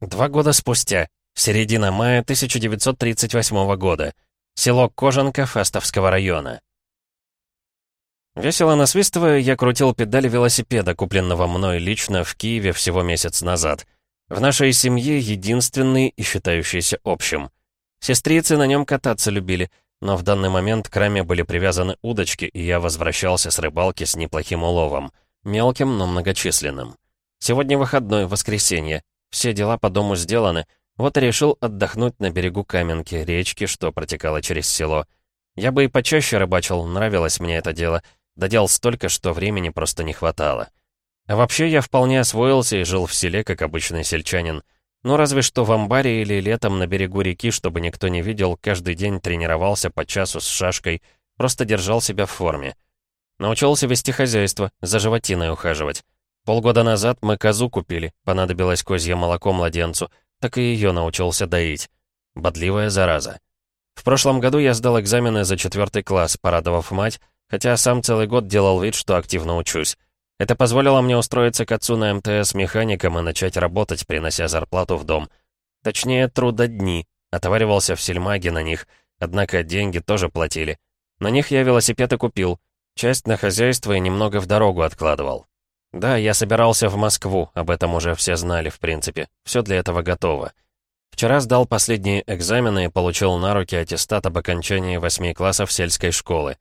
Два года спустя, середина мая 1938 года. Село Кожанка Фастовского района. Весело насвистывая, я крутил педаль велосипеда, купленного мной лично в Киеве всего месяц назад. В нашей семье единственный и считающийся общим. Сестрицы на нем кататься любили, но в данный момент к раме были привязаны удочки, и я возвращался с рыбалки с неплохим уловом. Мелким, но многочисленным. Сегодня выходной, воскресенье. Все дела по дому сделаны, вот и решил отдохнуть на берегу Каменки, речки, что протекала через село. Я бы и почаще рыбачил, нравилось мне это дело. Доделал столько, что времени просто не хватало. А вообще я вполне освоился и жил в селе, как обычный сельчанин. Ну, разве что в амбаре или летом на берегу реки, чтобы никто не видел, каждый день тренировался по часу с шашкой, просто держал себя в форме. Научился вести хозяйство, за животиной ухаживать. Полгода назад мы козу купили, понадобилось козье молоко младенцу, так и ее научился доить. Бодливая зараза. В прошлом году я сдал экзамены за четвертый класс, порадовав мать, хотя сам целый год делал вид, что активно учусь. Это позволило мне устроиться к отцу на МТС механиком и начать работать, принося зарплату в дом. Точнее, трудодни. Отоваривался в сельмаге на них, однако деньги тоже платили. На них я велосипед и купил. Часть на хозяйство и немного в дорогу откладывал. Да, я собирался в Москву, об этом уже все знали, в принципе. Все для этого готово. Вчера сдал последние экзамены и получил на руки аттестат об окончании восьми классов сельской школы.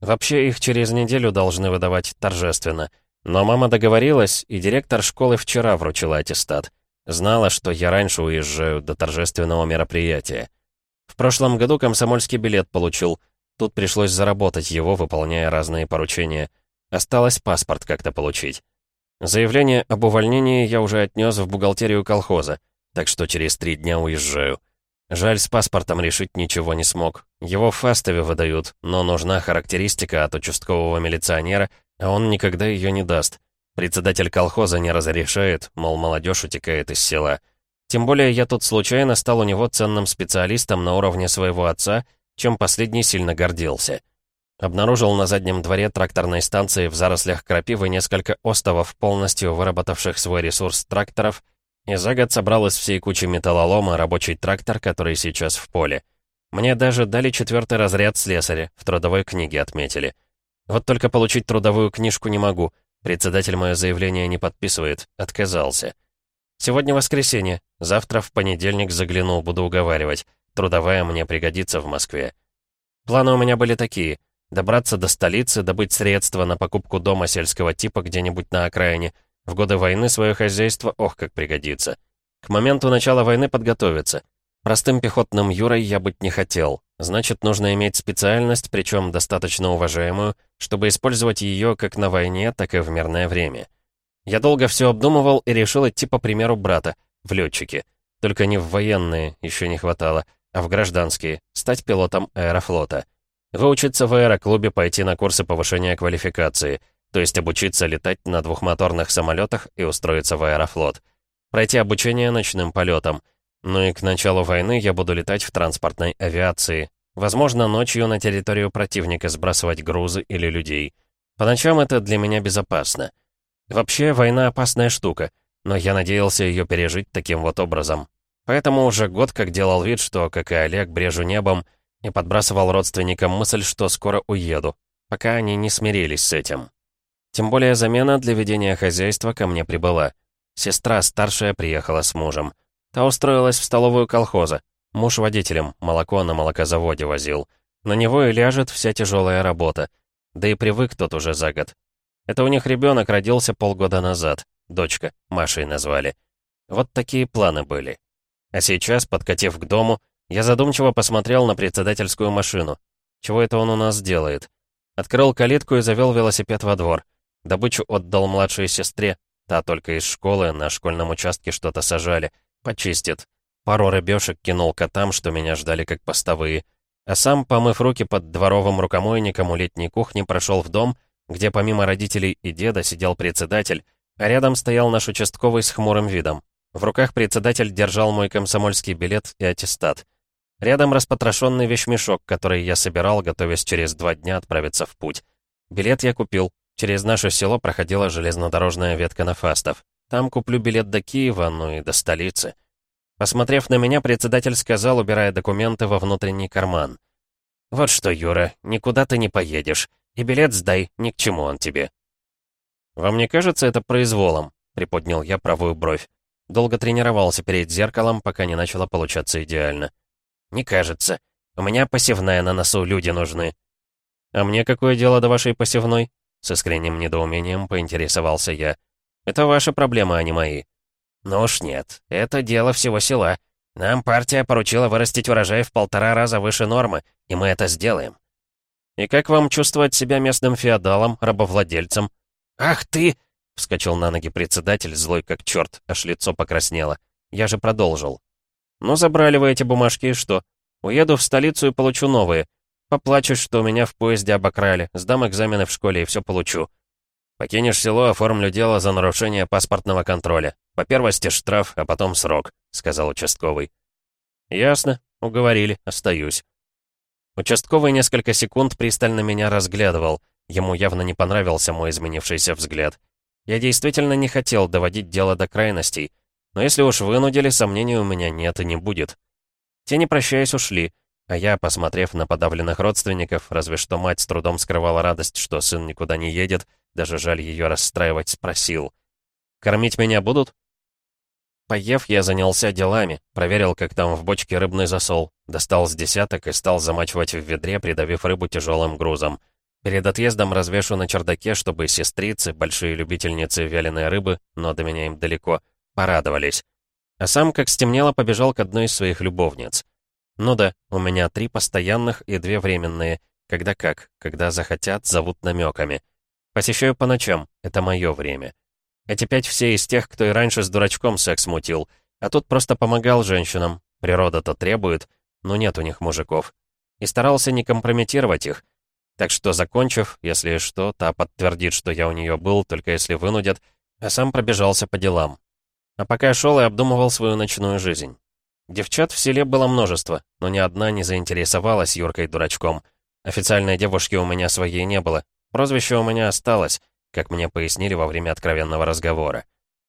Вообще их через неделю должны выдавать торжественно. Но мама договорилась, и директор школы вчера вручила аттестат. Знала, что я раньше уезжаю до торжественного мероприятия. В прошлом году комсомольский билет получил. Тут пришлось заработать его, выполняя разные поручения. Осталось паспорт как-то получить. Заявление об увольнении я уже отнес в бухгалтерию колхоза, так что через три дня уезжаю. Жаль, с паспортом решить ничего не смог. Его в Фастове выдают, но нужна характеристика от участкового милиционера, а он никогда ее не даст. Председатель колхоза не разрешает, мол, молодежь утекает из села. Тем более я тут случайно стал у него ценным специалистом на уровне своего отца, чем последний сильно гордился. Обнаружил на заднем дворе тракторной станции в зарослях крапивы несколько остовов, полностью выработавших свой ресурс тракторов, и за год собрал из всей кучи металлолома рабочий трактор, который сейчас в поле. Мне даже дали четвертый разряд слесаря, в трудовой книге отметили. Вот только получить трудовую книжку не могу. Председатель мое заявление не подписывает, отказался. Сегодня воскресенье, завтра в понедельник загляну, буду уговаривать. Трудовая мне пригодится в Москве. Планы у меня были такие — Добраться до столицы, добыть средства на покупку дома сельского типа где-нибудь на окраине. В годы войны свое хозяйство, ох, как пригодится. К моменту начала войны подготовиться. Простым пехотным юрой я быть не хотел. Значит, нужно иметь специальность, причем достаточно уважаемую, чтобы использовать ее как на войне, так и в мирное время. Я долго все обдумывал и решил идти по примеру брата, в летчики. Только не в военные, еще не хватало, а в гражданские, стать пилотом аэрофлота. Выучиться в аэроклубе, пойти на курсы повышения квалификации, то есть обучиться летать на двухмоторных самолетах и устроиться в аэрофлот. Пройти обучение ночным полетам. Ну и к началу войны я буду летать в транспортной авиации. Возможно, ночью на территорию противника сбрасывать грузы или людей. По ночам это для меня безопасно. Вообще, война опасная штука, но я надеялся ее пережить таким вот образом. Поэтому уже год как делал вид, что, как и Олег, брежу небом — и подбрасывал родственникам мысль, что скоро уеду, пока они не смирились с этим. Тем более замена для ведения хозяйства ко мне прибыла. Сестра старшая приехала с мужем. Та устроилась в столовую колхоза. Муж водителем, молоко на молокозаводе возил. На него и ляжет вся тяжелая работа. Да и привык тот уже за год. Это у них ребенок родился полгода назад. Дочка, Машей назвали. Вот такие планы были. А сейчас, подкатив к дому, я задумчиво посмотрел на председательскую машину. Чего это он у нас делает? Открыл калитку и завел велосипед во двор. Добычу отдал младшей сестре. Та только из школы на школьном участке что-то сажали. Почистит. Пару рыбешек кинул котам, что меня ждали как постовые. А сам, помыв руки под дворовым рукомойником у летней кухни, прошел в дом, где помимо родителей и деда сидел председатель, а рядом стоял наш участковый с хмурым видом. В руках председатель держал мой комсомольский билет и аттестат. Рядом распотрошенный вещмешок, который я собирал, готовясь через два дня отправиться в путь. Билет я купил. Через наше село проходила железнодорожная ветка на Фастов. Там куплю билет до Киева, ну и до столицы. Посмотрев на меня, председатель сказал, убирая документы во внутренний карман. «Вот что, Юра, никуда ты не поедешь. И билет сдай, ни к чему он тебе». «Вам не кажется это произволом?» — приподнял я правую бровь. Долго тренировался перед зеркалом, пока не начало получаться идеально. «Не кажется. У меня посевная на носу, люди нужны». «А мне какое дело до вашей посевной?» С искренним недоумением поинтересовался я. «Это ваши проблемы, а не мои». «Ну уж нет, это дело всего села. Нам партия поручила вырастить урожай в полтора раза выше нормы, и мы это сделаем». «И как вам чувствовать себя местным феодалом, рабовладельцем?» «Ах ты!» — вскочил на ноги председатель, злой как черт, аж лицо покраснело. Я же продолжил. «Ну, забрали вы эти бумажки, и что? Уеду в столицу и получу новые. Поплачешь, что меня в поезде обокрали, сдам экзамены в школе и все получу. Покинешь село, оформлю дело за нарушение паспортного контроля. По первости штраф, а потом срок», — сказал участковый. «Ясно. Уговорили. Остаюсь». Участковый несколько секунд пристально меня разглядывал. Ему явно не понравился мой изменившийся взгляд. Я действительно не хотел доводить дело до крайностей. Но если уж вынудили, сомнений у меня нет и не будет. Те, не прощаясь, ушли. А я, посмотрев на подавленных родственников, разве что мать с трудом скрывала радость, что сын никуда не едет, даже жаль ее расстраивать, спросил. «Кормить меня будут?» Поев, я занялся делами, проверил, как там в бочке рыбный засол, достал с десяток и стал замачивать в ведре, придавив рыбу тяжелым грузом. Перед отъездом развешу на чердаке, чтобы сестрицы, большие любительницы вяленой рыбы, но до меня им далеко, порадовались. А сам, как стемнело, побежал к одной из своих любовниц. Ну да, у меня три постоянных и две временные. Когда как, когда захотят, зовут намеками. Посещаю по ночам, это мое время. Эти пять все из тех, кто и раньше с дурачком секс мутил, а тут просто помогал женщинам. Природа-то требует, но нет у них мужиков. И старался не компрометировать их. Так что, закончив, если что, та подтвердит, что я у нее был, только если вынудят, а сам пробежался по делам. А пока шел и обдумывал свою ночную жизнь. Девчат в селе было множество, но ни одна не заинтересовалась Юркой дурачком. Официальной девушки у меня своей не было. Прозвище у меня осталось, как мне пояснили во время откровенного разговора.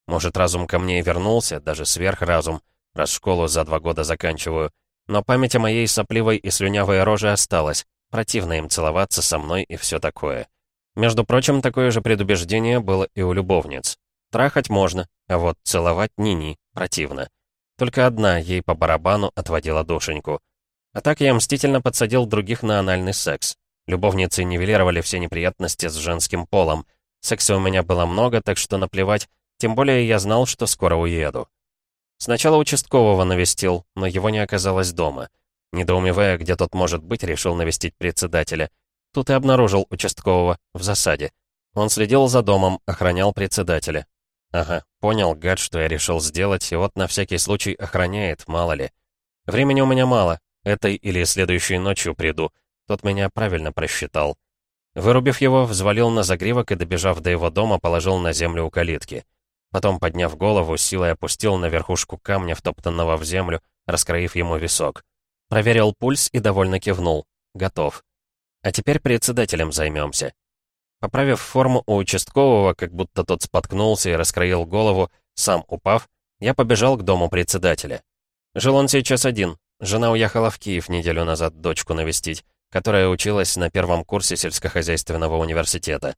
Может, разум ко мне и вернулся, даже сверхразум, раз школу за два года заканчиваю. Но память о моей сопливой и слюнявой роже осталась. Противно им целоваться со мной и все такое. Между прочим, такое же предубеждение было и у любовниц. Трахать можно, а вот целовать ни-ни, противно. Только одна ей по барабану отводила душеньку. А так я мстительно подсадил других на анальный секс. Любовницы нивелировали все неприятности с женским полом. Секса у меня было много, так что наплевать, тем более я знал, что скоро уеду. Сначала участкового навестил, но его не оказалось дома. Недоумевая, где тот может быть, решил навестить председателя. Тут и обнаружил участкового в засаде. Он следил за домом, охранял председателя. Ага, понял, гад, что я решил сделать, и вот на всякий случай охраняет, мало ли. Времени у меня мало, этой или следующей ночью приду. Тот меня правильно просчитал. Вырубив его, взвалил на загривок и, добежав до его дома, положил на землю у калитки. Потом, подняв голову, силой опустил на верхушку камня, втоптанного в землю, раскроив ему висок. Проверил пульс и довольно кивнул. Готов. А теперь председателем займемся. Поправив форму у участкового, как будто тот споткнулся и раскроил голову, сам упав, я побежал к дому председателя. Жил он сейчас один. Жена уехала в Киев неделю назад дочку навестить, которая училась на первом курсе сельскохозяйственного университета.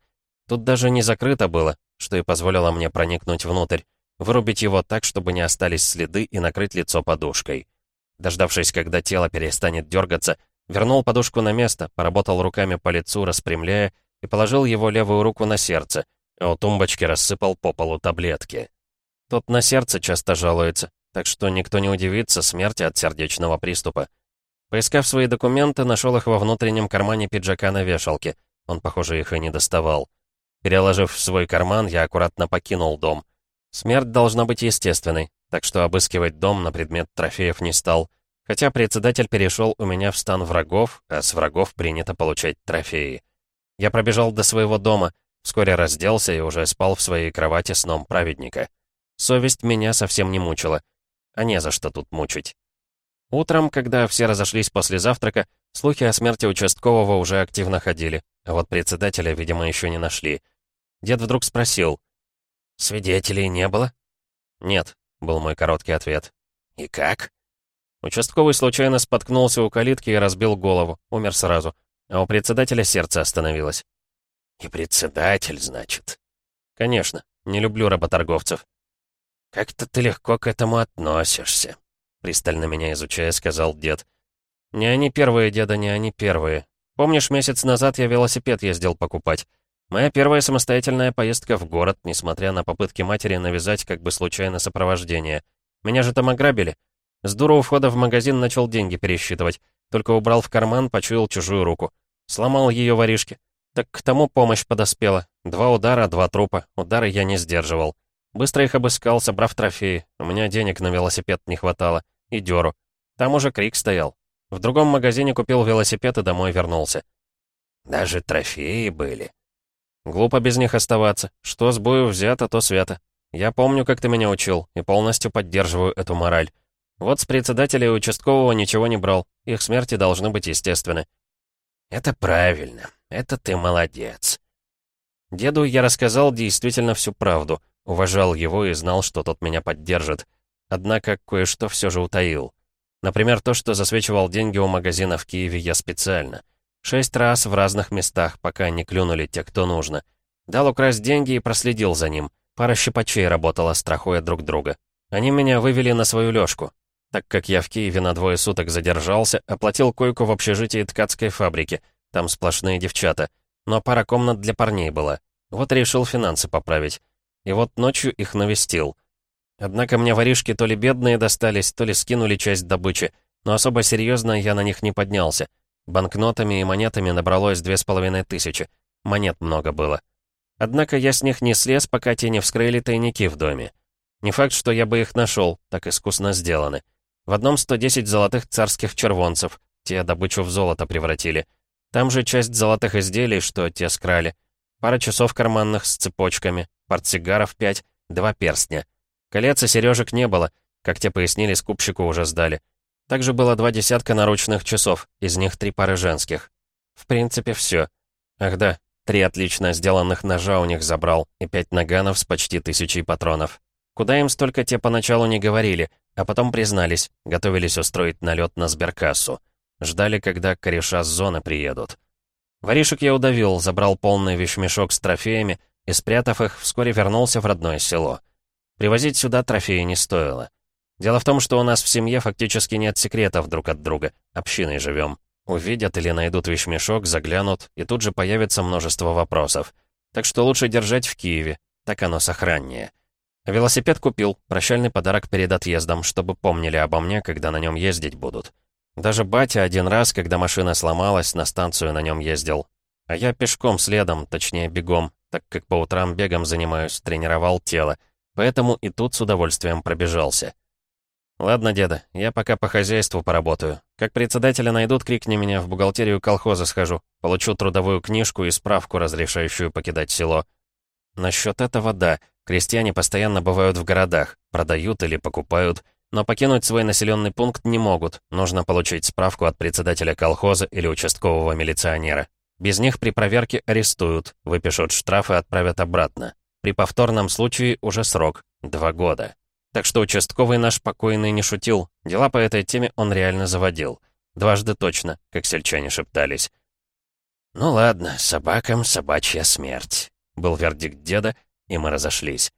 Тут даже не закрыто было, что и позволило мне проникнуть внутрь, вырубить его так, чтобы не остались следы и накрыть лицо подушкой. Дождавшись, когда тело перестанет дергаться, вернул подушку на место, поработал руками по лицу, распрямляя, и положил его левую руку на сердце, а у тумбочки рассыпал по полу таблетки. Тот на сердце часто жалуется, так что никто не удивится смерти от сердечного приступа. Поискав свои документы, нашел их во внутреннем кармане пиджака на вешалке. Он, похоже, их и не доставал. Переложив в свой карман, я аккуратно покинул дом. Смерть должна быть естественной, так что обыскивать дом на предмет трофеев не стал. Хотя председатель перешел у меня в стан врагов, а с врагов принято получать трофеи. Я пробежал до своего дома, вскоре разделся и уже спал в своей кровати сном праведника. Совесть меня совсем не мучила. А не за что тут мучить. Утром, когда все разошлись после завтрака, слухи о смерти участкового уже активно ходили, а вот председателя, видимо, еще не нашли. Дед вдруг спросил. «Свидетелей не было?» «Нет», — был мой короткий ответ. И как?» Участковый случайно споткнулся у калитки и разбил голову, умер сразу. А у председателя сердце остановилось. «И председатель, значит?» «Конечно, не люблю работорговцев». «Как-то ты легко к этому относишься», — пристально меня изучая, сказал дед. «Не они первые, деда, не они первые. Помнишь, месяц назад я велосипед ездил покупать? Моя первая самостоятельная поездка в город, несмотря на попытки матери навязать как бы случайно сопровождение. Меня же там ограбили. С дуру у входа в магазин начал деньги пересчитывать. Только убрал в карман, почуял чужую руку. Сломал ее воришки. Так к тому помощь подоспела. Два удара, два трупа. Удары я не сдерживал. Быстро их обыскал, собрав трофеи. У меня денег на велосипед не хватало. И дёру. Там уже крик стоял. В другом магазине купил велосипед и домой вернулся. «Даже трофеи были?» «Глупо без них оставаться. Что с бою взято, то свято. Я помню, как ты меня учил, и полностью поддерживаю эту мораль. Вот с председателя и участкового ничего не брал. Их смерти должны быть естественны». «Это правильно. Это ты молодец». Деду я рассказал действительно всю правду, уважал его и знал, что тот меня поддержит. Однако кое-что все же утаил. Например, то, что засвечивал деньги у магазина в Киеве я специально. Шесть раз в разных местах, пока не клюнули те, кто нужно. Дал украсть деньги и проследил за ним. Пара щипачей работала, страхуя друг друга. Они меня вывели на свою лёжку. Так как я в Киеве на двое суток задержался, оплатил койку в общежитии ткацкой фабрики. Там сплошные девчата. Но пара комнат для парней была. Вот решил финансы поправить. И вот ночью их навестил. Однако мне воришки то ли бедные достались, то ли скинули часть добычи. Но особо серьезно я на них не поднялся. Банкнотами и монетами набралось две с половиной тысячи. Монет много было. Однако я с них не слез, пока те не вскрыли тайники в доме. Не факт, что я бы их нашел, так искусно сделаны. В одном 110 золотых царских червонцев, те добычу в золото превратили. Там же часть золотых изделий, что те скрали. Пара часов карманных с цепочками, портсигаров 5, два перстня. Колец и сережек не было, как те пояснили, скупщику уже сдали. Также было два десятка наручных часов, из них три пары женских. В принципе, все. Ах да, три отлично сделанных ножа у них забрал и пять наганов с почти тысячей патронов. Куда им столько те поначалу не говорили, а потом признались, готовились устроить налет на сберкассу. Ждали, когда кореша с зоны приедут. Воришек я удавил, забрал полный вещмешок с трофеями и, спрятав их, вскоре вернулся в родное село. Привозить сюда трофеи не стоило. Дело в том, что у нас в семье фактически нет секретов друг от друга, общиной живем. Увидят или найдут вещмешок, заглянут, и тут же появится множество вопросов. Так что лучше держать в Киеве, так оно сохраннее. Велосипед купил, прощальный подарок перед отъездом, чтобы помнили обо мне, когда на нем ездить будут. Даже батя один раз, когда машина сломалась, на станцию на нем ездил. А я пешком следом, точнее бегом, так как по утрам бегом занимаюсь, тренировал тело. Поэтому и тут с удовольствием пробежался. «Ладно, деда, я пока по хозяйству поработаю. Как председателя найдут, крикни меня, в бухгалтерию колхоза схожу. Получу трудовую книжку и справку, разрешающую покидать село. Насчет этого, да, крестьяне постоянно бывают в городах, продают или покупают, но покинуть свой населенный пункт не могут, нужно получить справку от председателя колхоза или участкового милиционера. Без них при проверке арестуют, выпишут штраф и отправят обратно. При повторном случае уже срок — два года. Так что участковый наш покойный не шутил, дела по этой теме он реально заводил. Дважды точно, как сельчане шептались. «Ну ладно, собакам собачья смерть». Был вердикт деда, и мы разошлись.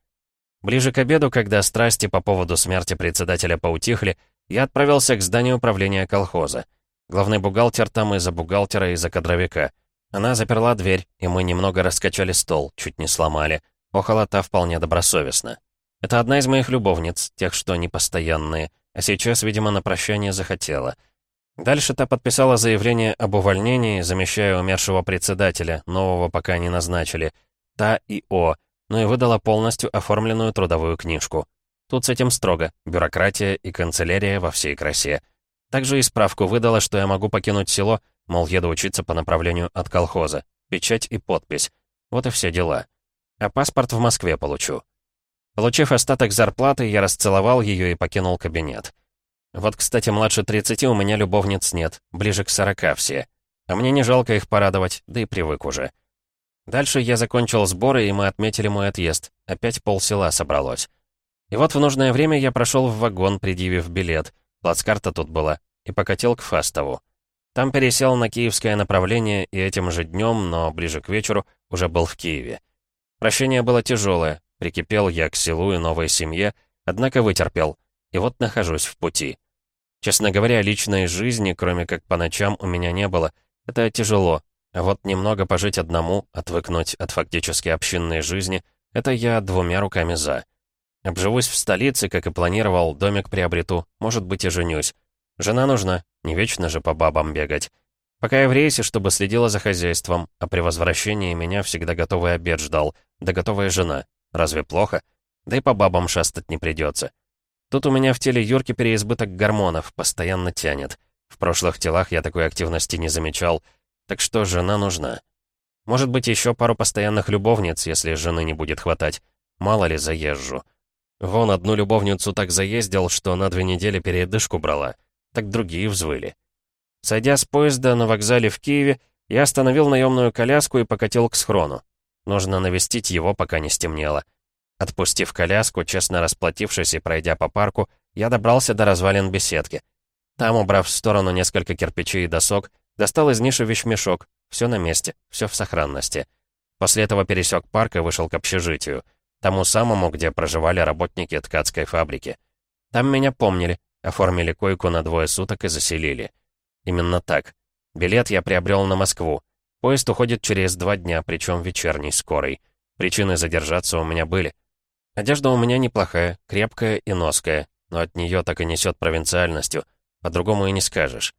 Ближе к обеду, когда страсти по поводу смерти председателя поутихли, я отправился к зданию управления колхоза. Главный бухгалтер там из-за бухгалтера, из-за кадровика. Она заперла дверь, и мы немного раскачали стол, чуть не сломали. Охала та вполне добросовестно. Это одна из моих любовниц, тех, что непостоянные, а сейчас, видимо, на прощание захотела. Дальше та подписала заявление об увольнении, замещая умершего председателя, нового пока не назначили — та и О, но и выдала полностью оформленную трудовую книжку. Тут с этим строго, бюрократия и канцелярия во всей красе. Также и справку выдала, что я могу покинуть село, мол, еду учиться по направлению от колхоза. Печать и подпись. Вот и все дела. А паспорт в Москве получу. Получив остаток зарплаты, я расцеловал ее и покинул кабинет. Вот, кстати, младше 30 у меня любовниц нет, ближе к 40 все. А мне не жалко их порадовать, да и привык уже. Дальше я закончил сборы, и мы отметили мой отъезд. Опять полсела собралось. И вот в нужное время я прошел в вагон, предъявив билет. Плацкарта тут была. И покатил к Фастову. Там пересел на киевское направление и этим же днем, но ближе к вечеру, уже был в Киеве. Прощение было тяжелое. Прикипел я к селу и новой семье, однако вытерпел. И вот нахожусь в пути. Честно говоря, личной жизни, кроме как по ночам, у меня не было. Это тяжело. А вот немного пожить одному, отвыкнуть от фактически общинной жизни, это я двумя руками за. Обживусь в столице, как и планировал, домик приобрету, может быть и женюсь. Жена нужна, не вечно же по бабам бегать. Пока я в рейсе, чтобы следила за хозяйством, а при возвращении меня всегда готовый обед ждал, да готовая жена. Разве плохо? Да и по бабам шастать не придется. Тут у меня в теле Юрки переизбыток гормонов, постоянно тянет. В прошлых телах я такой активности не замечал, так что жена нужна. Может быть, еще пару постоянных любовниц, если жены не будет хватать. Мало ли, заезжу. Вон одну любовницу так заездил, что на две недели передышку брала. Так другие взвыли. Сойдя с поезда на вокзале в Киеве, я остановил наемную коляску и покатил к схрону. Нужно навестить его, пока не стемнело. Отпустив коляску, честно расплатившись и пройдя по парку, я добрался до развалин беседки. Там, убрав в сторону несколько кирпичей и досок, Достал из ниши вещмешок. Все на месте, все в сохранности. После этого пересек парк и вышел к общежитию. Тому самому, где проживали работники ткацкой фабрики. Там меня помнили, оформили койку на двое суток и заселили. Именно так. Билет я приобрел на Москву. Поезд уходит через два дня, причем вечерний, скорый. Причины задержаться у меня были. Одежда у меня неплохая, крепкая и ноская, но от нее так и несет провинциальностью. По-другому и не скажешь.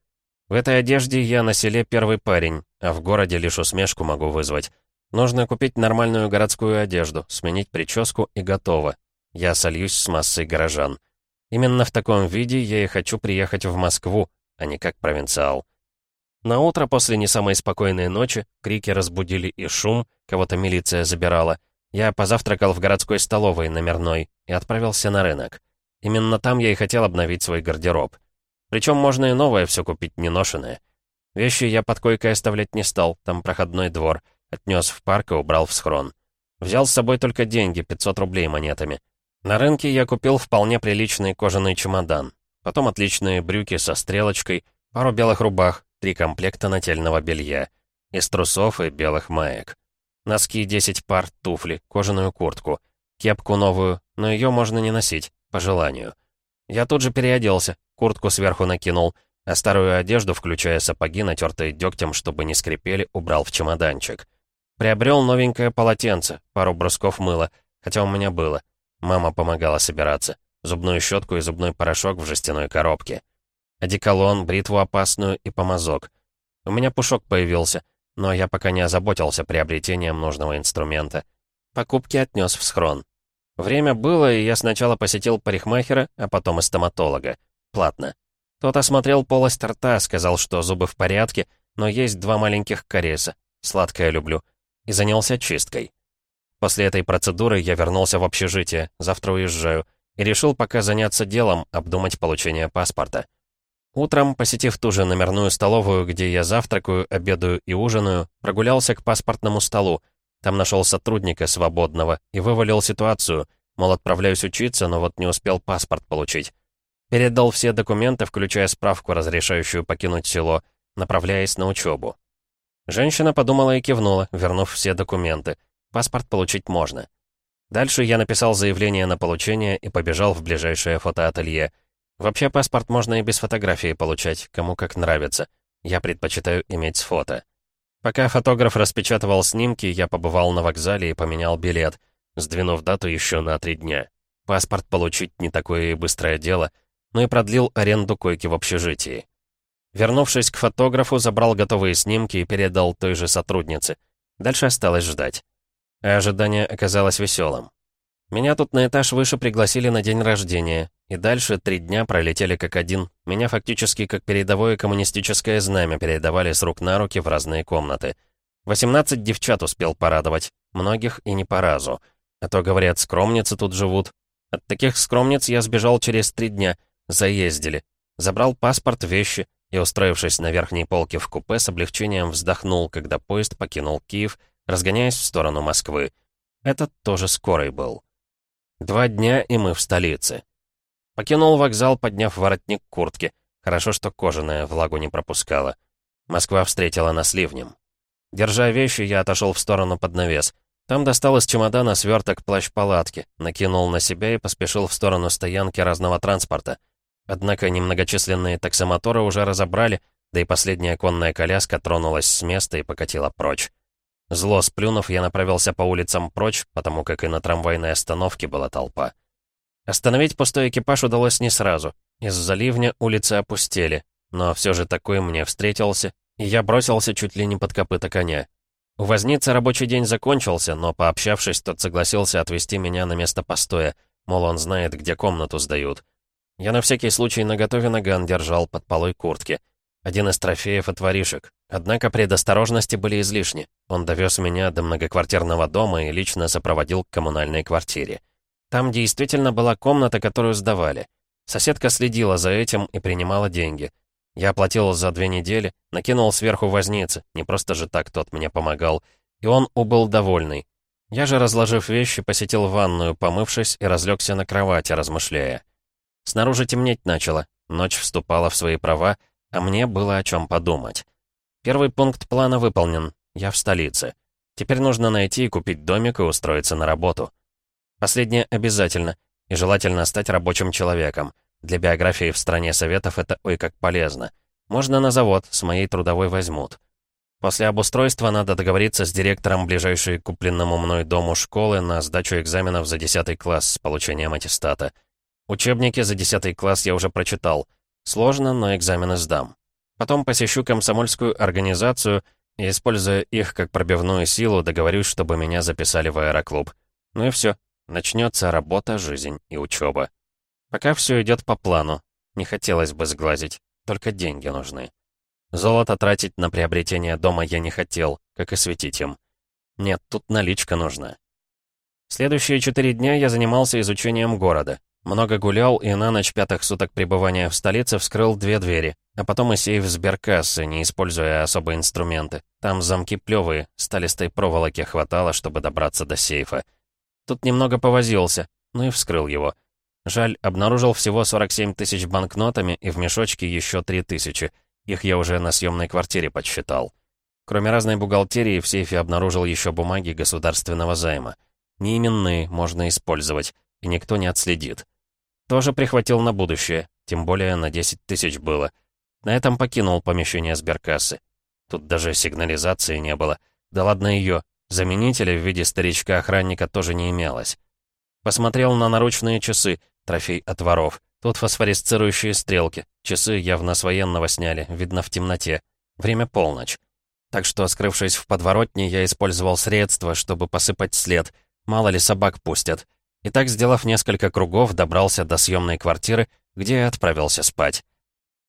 В этой одежде я на селе первый парень, а в городе лишь усмешку могу вызвать. Нужно купить нормальную городскую одежду, сменить прическу и готово. Я сольюсь с массой горожан. Именно в таком виде я и хочу приехать в Москву, а не как провинциал. На утро после не самой спокойной ночи крики разбудили и шум, кого-то милиция забирала. Я позавтракал в городской столовой номерной и отправился на рынок. Именно там я и хотел обновить свой гардероб. Причем можно и новое все купить, неношенное. Вещи я под койкой оставлять не стал, там проходной двор. Отнес в парк и убрал в схрон. Взял с собой только деньги, 500 рублей монетами. На рынке я купил вполне приличный кожаный чемодан. Потом отличные брюки со стрелочкой, пару белых рубах, три комплекта нательного белья. Из трусов и белых маек. Носки 10 пар, туфли, кожаную куртку. Кепку новую, но ее можно не носить, по желанию. Я тут же переоделся, куртку сверху накинул, а старую одежду, включая сапоги, натертые дегтем, чтобы не скрипели, убрал в чемоданчик. Приобрел новенькое полотенце, пару брусков мыла, хотя у меня было. Мама помогала собираться. Зубную щетку и зубной порошок в жестяной коробке. Одеколон, бритву опасную и помазок. У меня пушок появился, но я пока не озаботился приобретением нужного инструмента. Покупки отнес в схрон. Время было, и я сначала посетил парикмахера, а потом и стоматолога платно. Тот осмотрел полость рта, сказал, что зубы в порядке, но есть два маленьких кариеса. Сладкое люблю. И занялся чисткой. После этой процедуры я вернулся в общежитие, завтра уезжаю, и решил пока заняться делом, обдумать получение паспорта. Утром, посетив ту же номерную столовую, где я завтракаю, обедаю и ужинаю, прогулялся к паспортному столу. Там нашел сотрудника свободного и вывалил ситуацию, мол, отправляюсь учиться, но вот не успел паспорт получить. Передал все документы, включая справку, разрешающую покинуть село, направляясь на учебу. Женщина подумала и кивнула, вернув все документы. Паспорт получить можно. Дальше я написал заявление на получение и побежал в ближайшее фотоателье. Вообще паспорт можно и без фотографии получать, кому как нравится. Я предпочитаю иметь с фото. Пока фотограф распечатывал снимки, я побывал на вокзале и поменял билет, сдвинув дату еще на три дня. Паспорт получить не такое и быстрое дело — но и продлил аренду койки в общежитии. Вернувшись к фотографу, забрал готовые снимки и передал той же сотруднице. Дальше осталось ждать. А ожидание оказалось веселым. Меня тут на этаж выше пригласили на день рождения, и дальше три дня пролетели как один. Меня фактически как передовое коммунистическое знамя передавали с рук на руки в разные комнаты. 18 девчат успел порадовать, многих и не по разу. А то, говорят, скромницы тут живут. От таких скромниц я сбежал через три дня, Заездили. Забрал паспорт, вещи и, устроившись на верхней полке в купе, с облегчением вздохнул, когда поезд покинул Киев, разгоняясь в сторону Москвы. Этот тоже скорый был. Два дня, и мы в столице. Покинул вокзал, подняв воротник куртки. Хорошо, что кожаная влагу не пропускала. Москва встретила нас ливнем. Держа вещи, я отошел в сторону под навес. Там достал из чемодана сверток плащ-палатки, накинул на себя и поспешил в сторону стоянки разного транспорта. Однако немногочисленные таксомоторы уже разобрали, да и последняя конная коляска тронулась с места и покатила прочь. Зло сплюнув, я направился по улицам прочь, потому как и на трамвайной остановке была толпа. Остановить пустой экипаж удалось не сразу. Из-за ливня улицы опустели, но все же такой мне встретился, и я бросился чуть ли не под копыта коня. У возницы рабочий день закончился, но, пообщавшись, тот согласился отвезти меня на место постоя, мол, он знает, где комнату сдают. Я на всякий случай наготове наган держал под полой куртки. Один из трофеев от воришек. Однако предосторожности были излишни. Он довез меня до многоквартирного дома и лично сопроводил к коммунальной квартире. Там действительно была комната, которую сдавали. Соседка следила за этим и принимала деньги. Я оплатил за две недели, накинул сверху возницы, не просто же так тот мне помогал, и он убыл довольный. Я же, разложив вещи, посетил ванную, помывшись и разлегся на кровати, размышляя. Снаружи темнеть начало, ночь вступала в свои права, а мне было о чем подумать. Первый пункт плана выполнен, я в столице. Теперь нужно найти и купить домик и устроиться на работу. Последнее обязательно, и желательно стать рабочим человеком. Для биографии в стране советов это ой как полезно. Можно на завод, с моей трудовой возьмут. После обустройства надо договориться с директором ближайшей купленному мной дому школы на сдачу экзаменов за 10 класс с получением аттестата. Учебники за 10 класс я уже прочитал. Сложно, но экзамены сдам. Потом посещу комсомольскую организацию и, используя их как пробивную силу, договорюсь, чтобы меня записали в аэроклуб. Ну и все. Начнется работа, жизнь и учеба. Пока все идет по плану. Не хотелось бы сглазить, только деньги нужны. Золото тратить на приобретение дома я не хотел, как и светить им. Нет, тут наличка нужна. Следующие четыре дня я занимался изучением города. Много гулял и на ночь пятых суток пребывания в столице вскрыл две двери, а потом и сейф сберкассы, не используя особые инструменты. Там замки плевые, сталистой проволоки хватало, чтобы добраться до сейфа. Тут немного повозился, ну и вскрыл его. Жаль, обнаружил всего 47 тысяч банкнотами и в мешочке еще 3 тысячи. Их я уже на съемной квартире подсчитал. Кроме разной бухгалтерии, в сейфе обнаружил еще бумаги государственного займа. Неименные можно использовать, и никто не отследит. Тоже прихватил на будущее, тем более на 10 тысяч было. На этом покинул помещение сберкассы. Тут даже сигнализации не было. Да ладно ее, Заменителя в виде старичка-охранника тоже не имелось. Посмотрел на наручные часы, трофей от воров. Тут фосфорисцирующие стрелки. Часы явно с военного сняли, видно в темноте. Время полночь. Так что, скрывшись в подворотне, я использовал средства, чтобы посыпать след. Мало ли собак пустят. И так, сделав несколько кругов, добрался до съемной квартиры, где я отправился спать.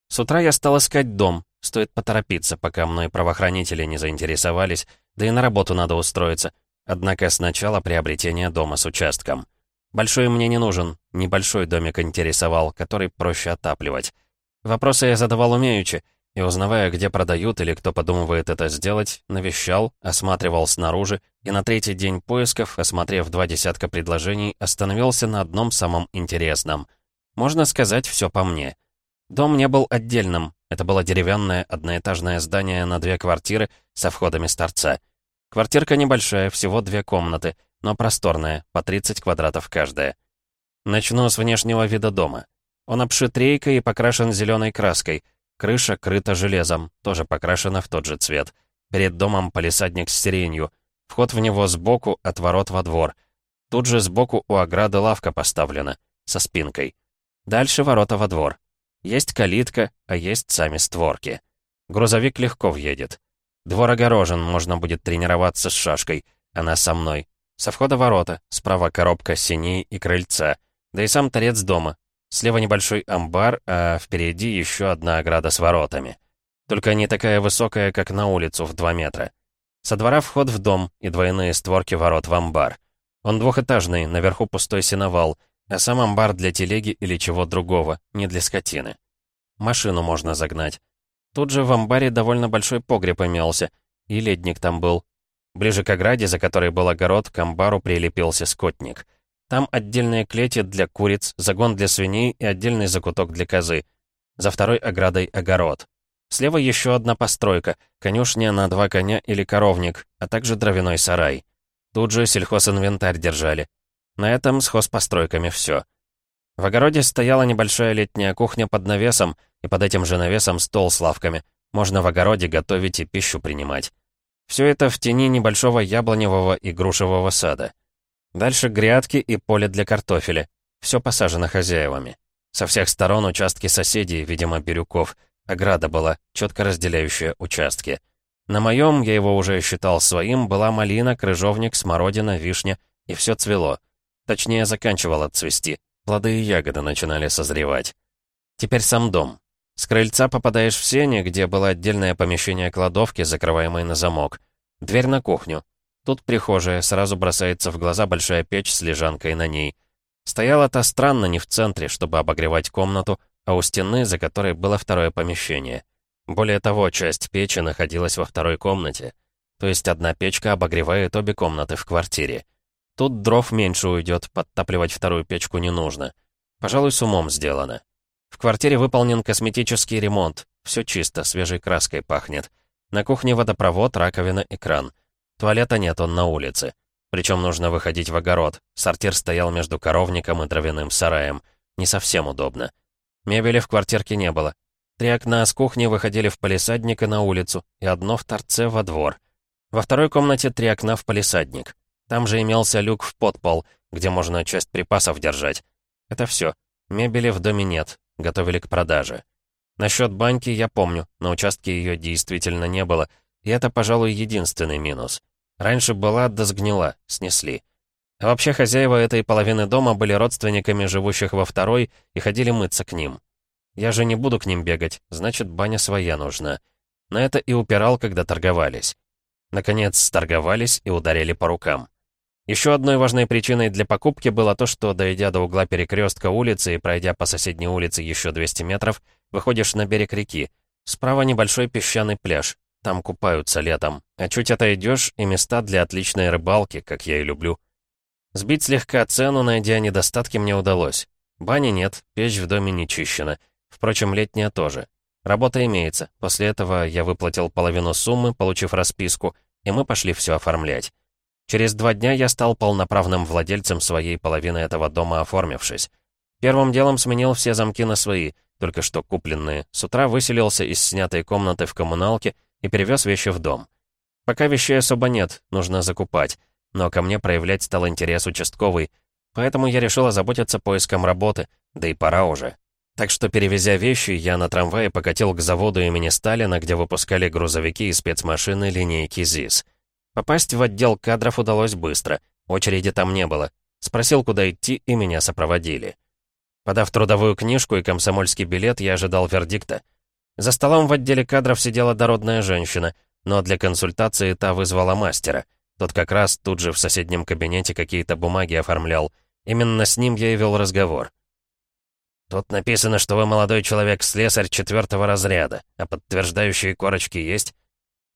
С утра я стал искать дом. Стоит поторопиться, пока мной правоохранители не заинтересовались, да и на работу надо устроиться. Однако сначала приобретение дома с участком. Большой мне не нужен, небольшой домик интересовал, который проще отапливать. Вопросы я задавал умеючи, и узнавая, где продают или кто подумывает это сделать, навещал, осматривал снаружи, и на третий день поисков, осмотрев два десятка предложений, остановился на одном самом интересном. Можно сказать, все по мне. Дом не был отдельным, это было деревянное одноэтажное здание на две квартиры со входами с торца. Квартирка небольшая, всего две комнаты, но просторная, по 30 квадратов каждая. Начну с внешнего вида дома. Он обшит рейкой и покрашен зеленой краской. Крыша крыта железом, тоже покрашена в тот же цвет. Перед домом палисадник с сиренью. Вход в него сбоку, от ворот во двор. Тут же сбоку у ограды лавка поставлена, со спинкой. Дальше ворота во двор. Есть калитка, а есть сами створки. Грузовик легко въедет. Двор огорожен, можно будет тренироваться с шашкой. Она со мной. Со входа ворота, справа коробка синей и крыльца. Да и сам торец дома. Слева небольшой амбар, а впереди еще одна ограда с воротами. Только не такая высокая, как на улицу в 2 метра. Со двора вход в дом и двойные створки ворот в амбар. Он двухэтажный, наверху пустой сеновал, а сам амбар для телеги или чего другого, не для скотины. Машину можно загнать. Тут же в амбаре довольно большой погреб имелся, и ледник там был. Ближе к ограде, за которой был огород, к амбару прилепился скотник. Там отдельные клети для куриц, загон для свиней и отдельный закуток для козы. За второй оградой огород. Слева еще одна постройка, конюшня на два коня или коровник, а также дровяной сарай. Тут же сельхозинвентарь держали. На этом с хозпостройками все. В огороде стояла небольшая летняя кухня под навесом, и под этим же навесом стол с лавками. Можно в огороде готовить и пищу принимать. Все это в тени небольшого яблоневого и грушевого сада. Дальше грядки и поле для картофеля. Все посажено хозяевами. Со всех сторон участки соседей, видимо, Бирюков. Ограда была, четко разделяющая участки. На моем, я его уже считал своим, была малина, крыжовник, смородина, вишня, и все цвело. Точнее, заканчивало цвести. Плоды и ягоды начинали созревать. Теперь сам дом. С крыльца попадаешь в сене, где было отдельное помещение кладовки, закрываемое на замок. Дверь на кухню. Тут прихожая, сразу бросается в глаза большая печь с лежанкой на ней. Стояла та странно не в центре, чтобы обогревать комнату, а у стены, за которой было второе помещение. Более того, часть печи находилась во второй комнате. То есть одна печка обогревает обе комнаты в квартире. Тут дров меньше уйдет, подтапливать вторую печку не нужно. Пожалуй, с умом сделано. В квартире выполнен косметический ремонт. Все чисто, свежей краской пахнет. На кухне водопровод, раковина, экран. Туалета нет, он на улице. Причем нужно выходить в огород. Сортир стоял между коровником и дровяным сараем. Не совсем удобно. Мебели в квартирке не было. Три окна с кухни выходили в палисадник и на улицу, и одно в торце во двор. Во второй комнате три окна в палисадник. Там же имелся люк в подпол, где можно часть припасов держать. Это все. Мебели в доме нет, готовили к продаже. Насчет баньки я помню, на участке ее действительно не было, и это, пожалуй, единственный минус. Раньше была, да сгнила, снесли. А вообще хозяева этой половины дома были родственниками живущих во второй и ходили мыться к ним. Я же не буду к ним бегать, значит, баня своя нужна. На это и упирал, когда торговались. Наконец, торговались и ударили по рукам. Еще одной важной причиной для покупки было то, что, дойдя до угла перекрестка улицы и пройдя по соседней улице еще 200 метров, выходишь на берег реки. Справа небольшой песчаный пляж. Там купаются летом. А чуть отойдешь, и места для отличной рыбалки, как я и люблю. Сбить слегка цену, найдя недостатки, мне удалось. Бани нет, печь в доме не чищена. Впрочем, летняя тоже. Работа имеется. После этого я выплатил половину суммы, получив расписку, и мы пошли все оформлять. Через два дня я стал полноправным владельцем своей половины этого дома, оформившись. Первым делом сменил все замки на свои, только что купленные. С утра выселился из снятой комнаты в коммуналке и перевез вещи в дом. Пока вещей особо нет, нужно закупать. Но ко мне проявлять стал интерес участковый, поэтому я решил озаботиться поиском работы, да и пора уже. Так что, перевезя вещи, я на трамвае покатил к заводу имени Сталина, где выпускали грузовики и спецмашины линейки ЗИС. Попасть в отдел кадров удалось быстро, очереди там не было. Спросил, куда идти, и меня сопроводили. Подав трудовую книжку и комсомольский билет, я ожидал вердикта. За столом в отделе кадров сидела дородная женщина, но для консультации та вызвала мастера. Тот как раз тут же в соседнем кабинете какие-то бумаги оформлял. Именно с ним я и вел разговор. «Тут написано, что вы молодой человек-слесарь четвертого разряда, а подтверждающие корочки есть?»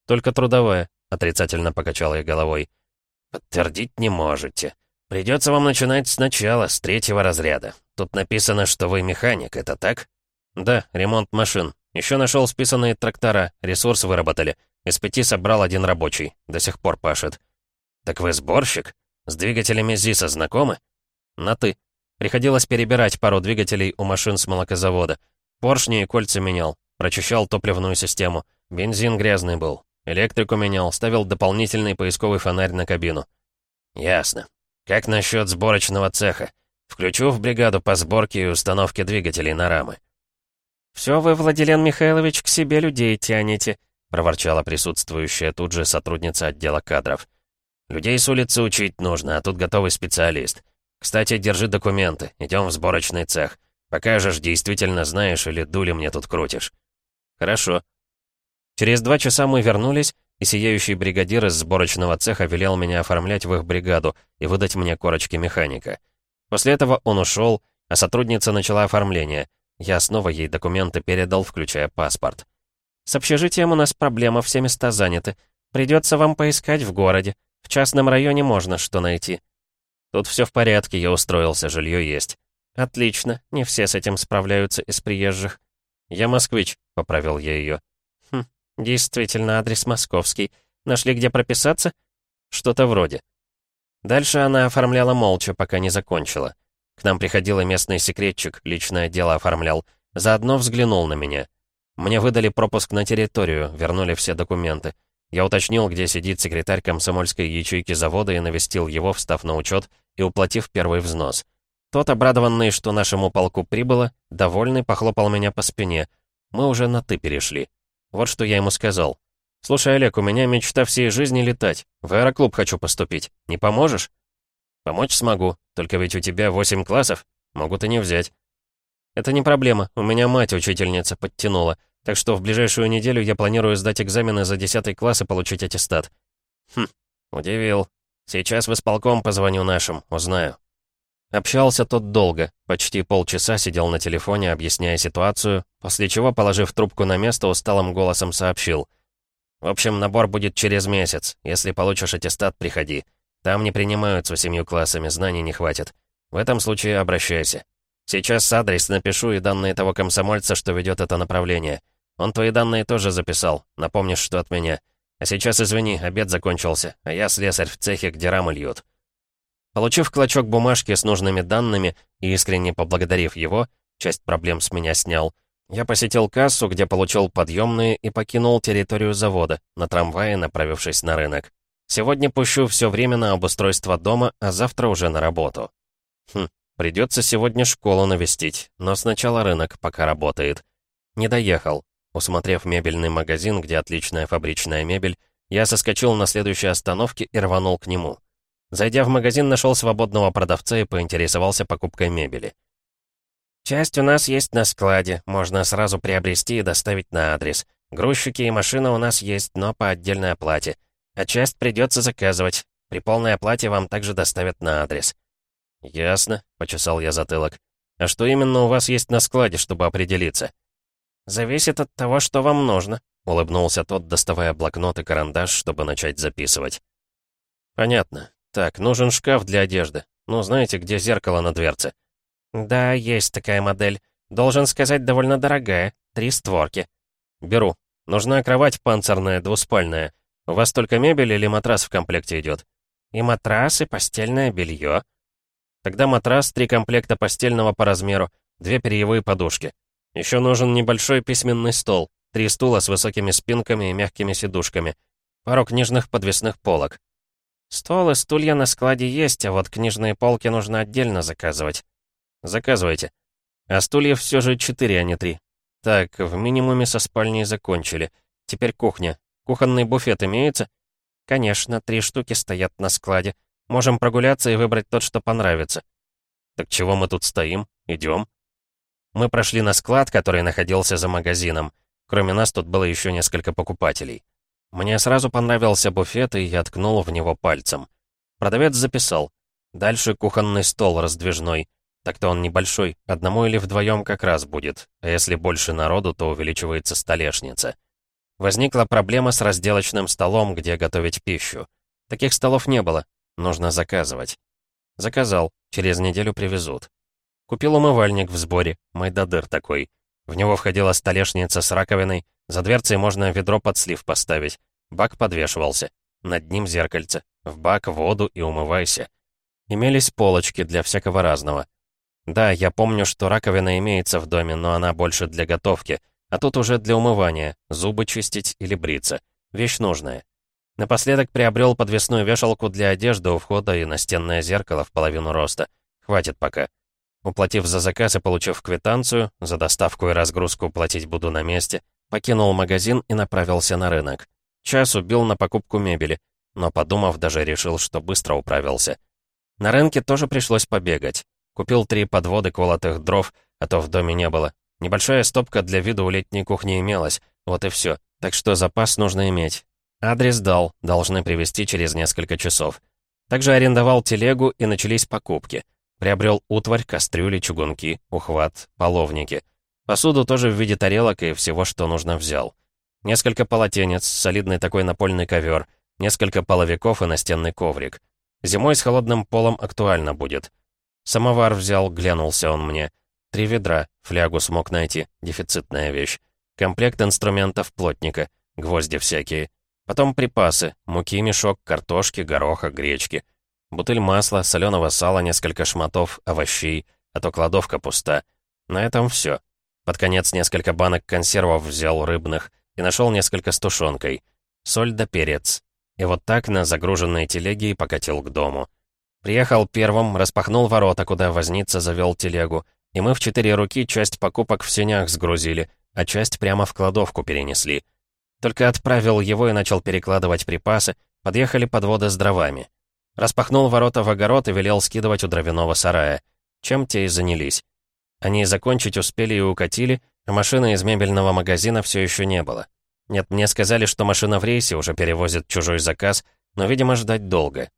«Только трудовая», — отрицательно покачал я головой. «Подтвердить не можете. Придется вам начинать сначала, с третьего разряда. Тут написано, что вы механик, это так?» «Да, ремонт машин. Еще нашел списанные трактора, ресурс выработали. Из пяти собрал один рабочий, до сих пор пашет». «Так вы сборщик? С двигателями ЗИСа знакомы?» «На «ты». Приходилось перебирать пару двигателей у машин с молокозавода. Поршни и кольца менял, прочищал топливную систему. Бензин грязный был. Электрику менял, ставил дополнительный поисковый фонарь на кабину. «Ясно. Как насчет сборочного цеха? Включу в бригаду по сборке и установке двигателей на рамы». «Все вы, Владилен Михайлович, к себе людей тянете», проворчала присутствующая тут же сотрудница отдела кадров. «Людей с улицы учить нужно, а тут готовый специалист. «Кстати, держи документы. Идем в сборочный цех. Покажешь, действительно знаешь или дули мне тут крутишь». «Хорошо». Через два часа мы вернулись, и сияющий бригадир из сборочного цеха велел меня оформлять в их бригаду и выдать мне корочки механика. После этого он ушел, а сотрудница начала оформление. Я снова ей документы передал, включая паспорт. «С общежитием у нас проблема, все места заняты. Придется вам поискать в городе. В частном районе можно что найти». Тут все в порядке, я устроился, жилье есть. Отлично, не все с этим справляются из приезжих. Я москвич, поправил я ее. Хм, действительно, адрес московский. Нашли, где прописаться? Что-то вроде. Дальше она оформляла молча, пока не закончила. К нам приходил местный секретчик, личное дело оформлял. Заодно взглянул на меня. Мне выдали пропуск на территорию, вернули все документы. Я уточнил, где сидит секретарь комсомольской ячейки завода и навестил его, встав на учет и уплатив первый взнос. Тот, обрадованный, что нашему полку прибыло, довольный, похлопал меня по спине. Мы уже на «ты» перешли. Вот что я ему сказал. «Слушай, Олег, у меня мечта всей жизни летать. В аэроклуб хочу поступить. Не поможешь?» «Помочь смогу. Только ведь у тебя восемь классов. Могут и не взять». «Это не проблема. У меня мать учительница подтянула. Так что в ближайшую неделю я планирую сдать экзамены за 10 класс и получить аттестат». «Хм, удивил. Сейчас в исполком позвоню нашим, узнаю». Общался тот долго, почти полчаса сидел на телефоне, объясняя ситуацию, после чего, положив трубку на место, усталым голосом сообщил. «В общем, набор будет через месяц. Если получишь аттестат, приходи. Там не принимают с восемью классами, знаний не хватит. В этом случае обращайся. Сейчас адрес напишу и данные того комсомольца, что ведет это направление. Он твои данные тоже записал, напомнишь, что от меня. А сейчас, извини, обед закончился, а я слесарь в цехе, где рамы льют». Получив клочок бумажки с нужными данными и искренне поблагодарив его, часть проблем с меня снял, я посетил кассу, где получил подъемные и покинул территорию завода, на трамвае направившись на рынок. Сегодня пущу все время на обустройство дома, а завтра уже на работу. Хм, придется сегодня школу навестить, но сначала рынок пока работает. Не доехал, Усмотрев мебельный магазин, где отличная фабричная мебель, я соскочил на следующей остановке и рванул к нему. Зайдя в магазин, нашел свободного продавца и поинтересовался покупкой мебели. «Часть у нас есть на складе, можно сразу приобрести и доставить на адрес. Грузчики и машины у нас есть, но по отдельной оплате. А часть придется заказывать. При полной оплате вам также доставят на адрес». «Ясно», — почесал я затылок. «А что именно у вас есть на складе, чтобы определиться?» «Зависит от того, что вам нужно», — улыбнулся тот, доставая блокнот и карандаш, чтобы начать записывать. «Понятно. Так, нужен шкаф для одежды. Ну, знаете, где зеркало на дверце?» «Да, есть такая модель. Должен сказать, довольно дорогая. Три створки». «Беру. Нужна кровать панцирная, двуспальная. У вас только мебель или матрас в комплекте идет?» «И матрас, и постельное белье». «Тогда матрас, три комплекта постельного по размеру, две перьевые подушки. Еще нужен небольшой письменный стол, три стула с высокими спинками и мягкими сидушками, пару книжных подвесных полок. Стол и стулья на складе есть, а вот книжные полки нужно отдельно заказывать. Заказывайте. А стульев все же четыре, а не три. Так, в минимуме со спальней закончили. Теперь кухня. Кухонный буфет имеется? Конечно, три штуки стоят на складе. Можем прогуляться и выбрать тот, что понравится. Так чего мы тут стоим? Идем. Мы прошли на склад, который находился за магазином. Кроме нас тут было еще несколько покупателей. Мне сразу понравился буфет, и я ткнул в него пальцем. Продавец записал. Дальше кухонный стол раздвижной. Так-то он небольшой, одному или вдвоем как раз будет, а если больше народу, то увеличивается столешница. Возникла проблема с разделочным столом, где готовить пищу. Таких столов не было, нужно заказывать. Заказал, через неделю привезут. Купил умывальник в сборе, майдадыр такой. В него входила столешница с раковиной, за дверцей можно ведро под слив поставить. Бак подвешивался. Над ним зеркальце. В бак воду и умывайся. Имелись полочки для всякого разного. Да, я помню, что раковина имеется в доме, но она больше для готовки, а тут уже для умывания, зубы чистить или бриться. Вещь нужная. Напоследок приобрел подвесную вешалку для одежды у входа и настенное зеркало в половину роста. Хватит пока. Уплатив за заказ и получив квитанцию, за доставку и разгрузку платить буду на месте, покинул магазин и направился на рынок. Час убил на покупку мебели, но, подумав, даже решил, что быстро управился. На рынке тоже пришлось побегать. Купил три подводы колотых дров, а то в доме не было. Небольшая стопка для вида у летней кухни имелась, вот и все. Так что запас нужно иметь. Адрес дал, должны привезти через несколько часов. Также арендовал телегу, и начались покупки — Приобрел утварь, кастрюли, чугунки, ухват, половники. Посуду тоже в виде тарелок и всего, что нужно взял. Несколько полотенец, солидный такой напольный ковер, несколько половиков и настенный коврик. Зимой с холодным полом актуально будет. Самовар взял, глянулся он мне. Три ведра, флягу смог найти, дефицитная вещь. Комплект инструментов плотника, гвозди всякие. Потом припасы, муки, мешок, картошки, гороха, гречки. Бутыль масла, соленого сала, несколько шматов, овощей, а то кладовка пуста. На этом все. Под конец несколько банок консервов взял рыбных и нашел несколько с тушенкой. Соль да перец. И вот так на загруженной телеге и покатил к дому. Приехал первым, распахнул ворота, куда возница завел телегу, и мы в четыре руки часть покупок в сенях сгрузили, а часть прямо в кладовку перенесли. Только отправил его и начал перекладывать припасы, подъехали подводы с дровами. Распахнул ворота в огород и велел скидывать у дровяного сарая. Чем те и занялись. Они закончить успели и укатили, а машины из мебельного магазина все еще не было. Нет, мне сказали, что машина в рейсе уже перевозит чужой заказ, но, видимо, ждать долго.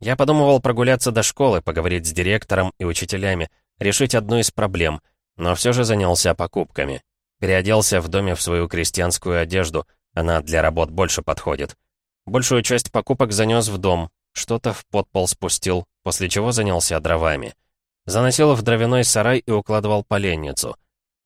Я подумывал прогуляться до школы, поговорить с директором и учителями, решить одну из проблем, но все же занялся покупками. Переоделся в доме в свою крестьянскую одежду, она для работ больше подходит. Большую часть покупок занес в дом, что-то в подпол спустил, после чего занялся дровами. Заносил в дровяной сарай и укладывал поленницу.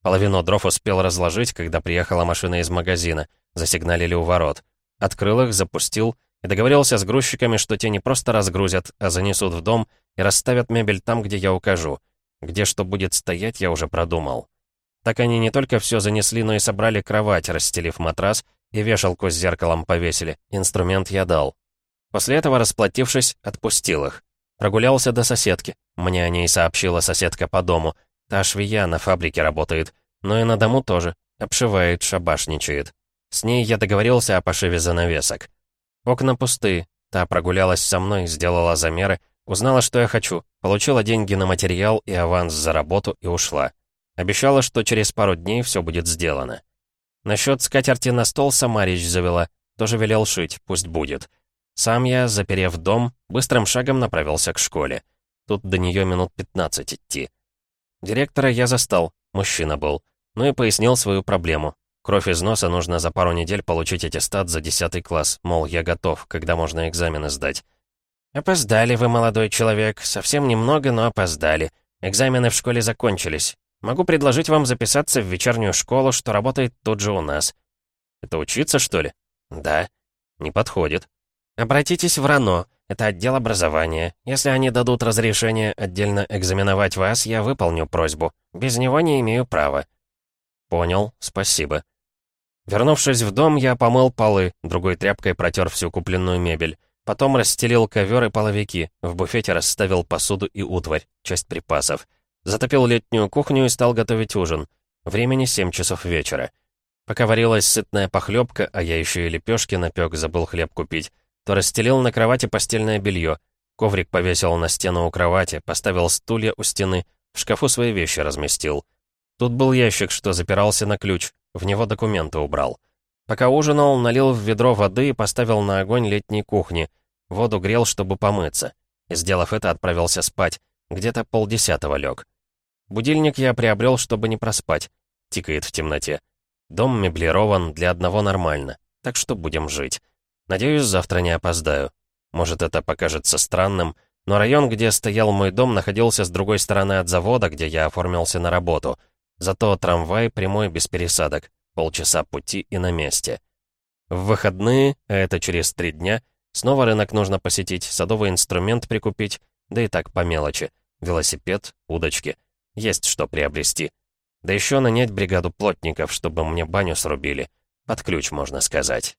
Половину дров успел разложить, когда приехала машина из магазина, засигналили у ворот. Открыл их, запустил и договорился с грузчиками, что те не просто разгрузят, а занесут в дом и расставят мебель там, где я укажу. Где что будет стоять, я уже продумал. Так они не только все занесли, но и собрали кровать, расстелив матрас, и вешалку с зеркалом повесили. Инструмент я дал. После этого, расплатившись, отпустил их. Прогулялся до соседки. Мне о ней сообщила соседка по дому. Та швея на фабрике работает. Но и на дому тоже. Обшивает, шабашничает. С ней я договорился о пошиве занавесок. Окна пусты. Та прогулялась со мной, сделала замеры, узнала, что я хочу, получила деньги на материал и аванс за работу и ушла. Обещала, что через пару дней все будет сделано. Насчет скатерти на стол сама речь завела. Тоже велел шить, пусть будет. Сам я, заперев дом, быстрым шагом направился к школе. Тут до нее минут 15 идти. Директора я застал, мужчина был. Ну и пояснил свою проблему. Кровь из носа нужно за пару недель получить аттестат за 10 класс, мол, я готов, когда можно экзамены сдать. «Опоздали вы, молодой человек. Совсем немного, но опоздали. Экзамены в школе закончились. Могу предложить вам записаться в вечернюю школу, что работает тут же у нас». «Это учиться, что ли?» «Да». «Не подходит». «Обратитесь в РАНО. Это отдел образования. Если они дадут разрешение отдельно экзаменовать вас, я выполню просьбу. Без него не имею права». «Понял, спасибо». Вернувшись в дом, я помыл полы, другой тряпкой протер всю купленную мебель. Потом расстелил ковер и половики, в буфете расставил посуду и утварь, часть припасов. Затопил летнюю кухню и стал готовить ужин. Времени 7 часов вечера. Пока варилась сытная похлебка, а я еще и лепешки напек, забыл хлеб купить, то расстелил на кровати постельное белье. Коврик повесил на стену у кровати, поставил стулья у стены, в шкафу свои вещи разместил. Тут был ящик, что запирался на ключ, в него документы убрал. Пока ужинал, налил в ведро воды и поставил на огонь летней кухни. Воду грел, чтобы помыться. И, сделав это, отправился спать. Где-то полдесятого лег. Будильник я приобрел, чтобы не проспать. Тикает в темноте. Дом меблирован, для одного нормально. Так что будем жить. Надеюсь, завтра не опоздаю. Может, это покажется странным, но район, где стоял мой дом, находился с другой стороны от завода, где я оформился на работу — Зато трамвай прямой без пересадок. Полчаса пути и на месте. В выходные, а это через три дня, снова рынок нужно посетить, садовый инструмент прикупить, да и так по мелочи. Велосипед, удочки. Есть что приобрести. Да еще нанять бригаду плотников, чтобы мне баню срубили. Под ключ, можно сказать.